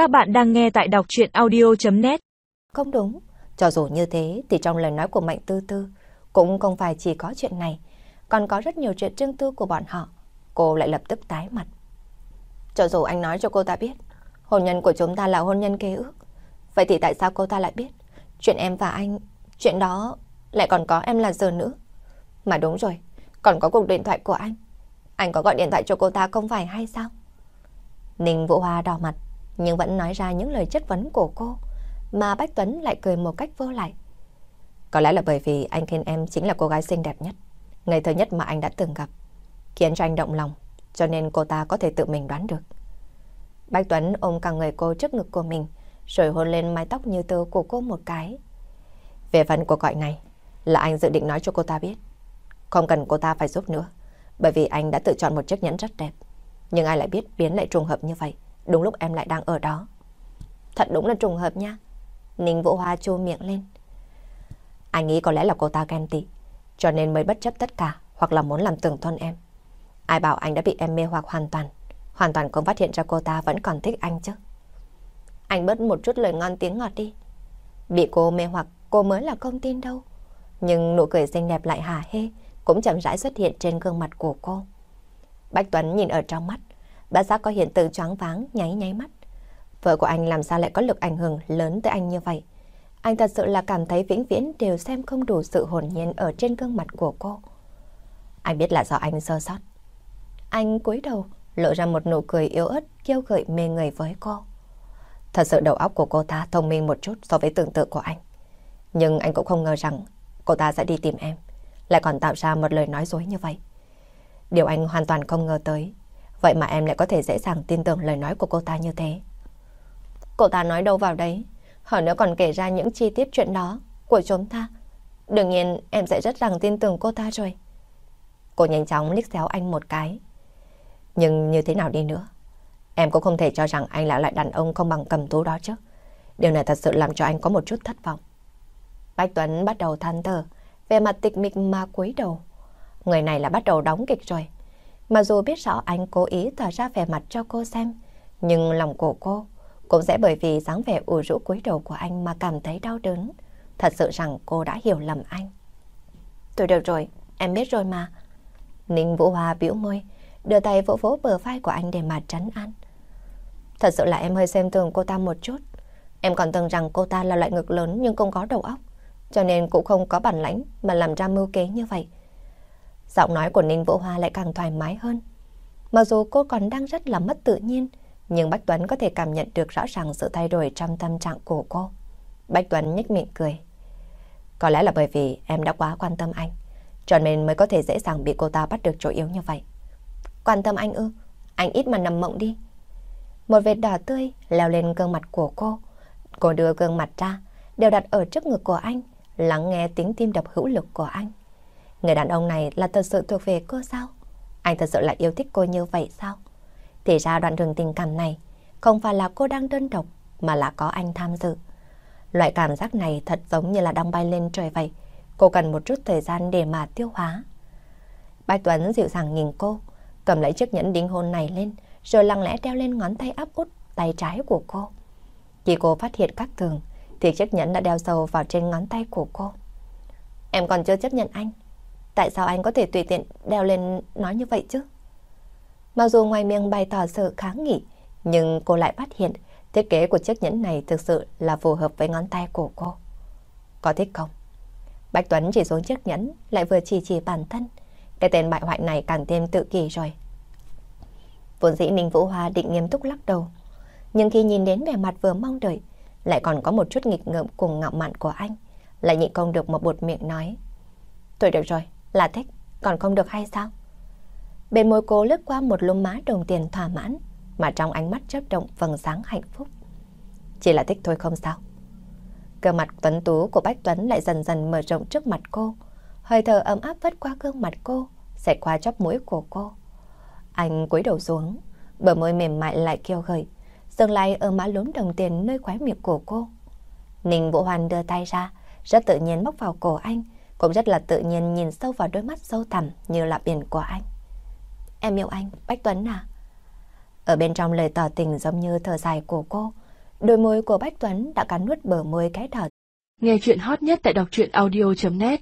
Các bạn đang nghe tại đọc chuyện audio.net Không đúng, cho dù như thế thì trong lời nói của Mạnh Tư Tư cũng không phải chỉ có chuyện này, còn có rất nhiều chuyện riêng tư của bọn họ. Cô lại lập tức tái mặt. Cho dù anh nói cho cô ta biết, hôn nhân của chúng ta là hôn nhân kế ước, vậy thì tại sao cô ta lại biết chuyện em và anh, chuyện đó lại còn có em là giờ nữa. Mà đúng rồi, còn có cuộc điện thoại của anh. Anh có gọi điện thoại cho cô ta không phải hay sao? Ninh Vũ Hoa đỏ mặt, nhưng vẫn nói ra những lời chất vấn của cô, mà Bách Tuấn lại cười một cách vô lại. Có lẽ là bởi vì anh khen em chính là cô gái xinh đẹp nhất, ngây thơ nhất mà anh đã từng gặp, khiến cho anh động lòng, cho nên cô ta có thể tự mình đoán được. Bách Tuấn ôm cả người cô trước ngực của mình, rồi hôn lên mái tóc như tơ của cô một cái. Về phần cuộc gọi này, là anh dự định nói cho cô ta biết. Không cần cô ta phải giúp nữa, bởi vì anh đã tự chọn một chiếc nhẫn rất đẹp. Nhưng ai lại biết biến lại trùng hợp như vậy, đúng lúc em lại đang ở đó. Thật đúng là trùng hợp nha. Ninh Vũ Hoa chua miệng lên. Anh nghĩ có lẽ là cô ta ghen tị, cho nên mới bất chấp tất cả hoặc là muốn làm tưởng tôn em. Ai bảo anh đã bị em mê hoặc hoàn toàn, hoàn toàn không phát hiện ra cô ta vẫn còn thích anh chứ. Anh bớt một chút lời ngon tiếng ngọt đi. Bị cô mê hoặc cô mới là không tin đâu. Nhưng nụ cười xinh đẹp lại hà hê cũng chậm rãi xuất hiện trên gương mặt của cô. Bách Tuấn nhìn ở trong mắt, Bà giác có hiện tượng choáng váng nháy nháy mắt. Vợ của anh làm sao lại có lực ảnh hưởng lớn tới anh như vậy? Anh thật sự là cảm thấy vĩnh viễn đều xem không đủ sự hồn nhiên ở trên gương mặt của cô. Anh biết là do anh sơ sót. Anh cúi đầu, lộ ra một nụ cười yếu ớt, kêu gợi mê người với cô. Thật sự đầu óc của cô ta thông minh một chút so với tưởng tượng của anh. Nhưng anh cũng không ngờ rằng cô ta sẽ đi tìm em, lại còn tạo ra một lời nói dối như vậy. Điều anh hoàn toàn không ngờ tới, vậy mà em lại có thể dễ dàng tin tưởng lời nói của cô ta như thế. Cô ta nói đâu vào đấy, hơn nữa còn kể ra những chi tiết chuyện đó của chúng ta. Đương nhiên em sẽ rất rằng tin tưởng cô ta rồi. Cô nhanh chóng liếc xéo anh một cái. Nhưng như thế nào đi nữa, em cũng không thể cho rằng anh là loại đàn ông không bằng cầm tú đó chứ. Điều này thật sự làm cho anh có một chút thất vọng. Bách Tuấn bắt đầu than thở, về mặt tịch mịch mà cúi đầu. Người này là bắt đầu đóng kịch rồi. Mà dù biết rõ anh cố ý tỏ ra vẻ mặt cho cô xem, nhưng lòng của cô cũng sẽ bởi vì dáng vẻ ủ rũ cúi đầu của anh mà cảm thấy đau đớn. Thật sự rằng cô đã hiểu lầm anh. Tôi được rồi, em biết rồi mà. Ninh Vũ Hoa bĩu môi, đưa tay vỗ vỗ bờ vai của anh để mà trấn an. Thật sự là em hơi xem thường cô ta một chút. Em còn tưởng rằng cô ta là loại ngực lớn nhưng không có đầu óc cho nên cũng không có bản lãnh mà làm ra mưu kế như vậy. Giọng nói của Ninh Vũ Hoa lại càng thoải mái hơn. Mặc dù cô còn đang rất là mất tự nhiên, nhưng Bách Tuấn có thể cảm nhận được rõ ràng sự thay đổi trong tâm trạng của cô. Bách Tuấn nhếch miệng cười. Có lẽ là bởi vì em đã quá quan tâm anh, cho nên mới có thể dễ dàng bị cô ta bắt được chỗ yếu như vậy. Quan tâm anh ư? Anh ít mà nằm mộng đi. Một vệt đỏ tươi leo lên gương mặt của cô. Cô đưa gương mặt ra, đều đặt ở trước ngực của anh, lắng nghe tiếng tim đập hữu lực của anh. Người đàn ông này là thật sự thuộc về cô sao? Anh thật sự là yêu thích cô như vậy sao? Thì ra đoạn đường tình cảm này không phải là cô đang đơn độc mà là có anh tham dự. Loại cảm giác này thật giống như là đang bay lên trời vậy. Cô cần một chút thời gian để mà tiêu hóa. Bạch Tuấn dịu dàng nhìn cô, cầm lấy chiếc nhẫn đính hôn này lên, rồi lặng lẽ đeo lên ngón tay áp út tay trái của cô. Khi cô phát hiện các thường, thì chiếc nhẫn đã đeo sâu vào trên ngón tay của cô. Em còn chưa chấp nhận anh. Tại sao anh có thể tùy tiện đeo lên nói như vậy chứ? Mặc dù ngoài miệng bày tỏ sự kháng nghị, nhưng cô lại phát hiện thiết kế của chiếc nhẫn này thực sự là phù hợp với ngón tay của cô. Có thích không? Bạch Tuấn chỉ xuống chiếc nhẫn, lại vừa chỉ chỉ bản thân. Cái tên bại hoại này càng thêm tự kỳ rồi. Vốn dĩ Ninh Vũ Hoa định nghiêm túc lắc đầu. Nhưng khi nhìn đến vẻ mặt vừa mong đợi, lại còn có một chút nghịch ngợm cùng ngạo mạn của anh, lại nhịn không được một bột miệng nói. Thôi được rồi, là thích, còn không được hay sao? Bên môi cô lướt qua một lông má đồng tiền thỏa mãn, mà trong ánh mắt chớp động vầng sáng hạnh phúc. Chỉ là thích thôi không sao. Cơ mặt tuấn tú của Bách Tuấn lại dần dần mở rộng trước mặt cô, hơi thở ấm áp vất qua gương mặt cô, xẹt qua chóp mũi của cô. Anh cúi đầu xuống, bờ môi mềm mại lại kêu gợi, dừng lại ở má lúm đồng tiền nơi khóe miệng của cô. Ninh Vũ Hoàn đưa tay ra, rất tự nhiên móc vào cổ anh, cũng rất là tự nhiên nhìn sâu vào đôi mắt sâu thẳm như là biển của anh. Em yêu anh, Bách Tuấn à? Ở bên trong lời tỏ tình giống như thở dài của cô, Đôi môi của Bách Tuấn đã cắn nuốt bờ môi cái đỏ. Nghe chuyện hot nhất tại đọc truyện audio.net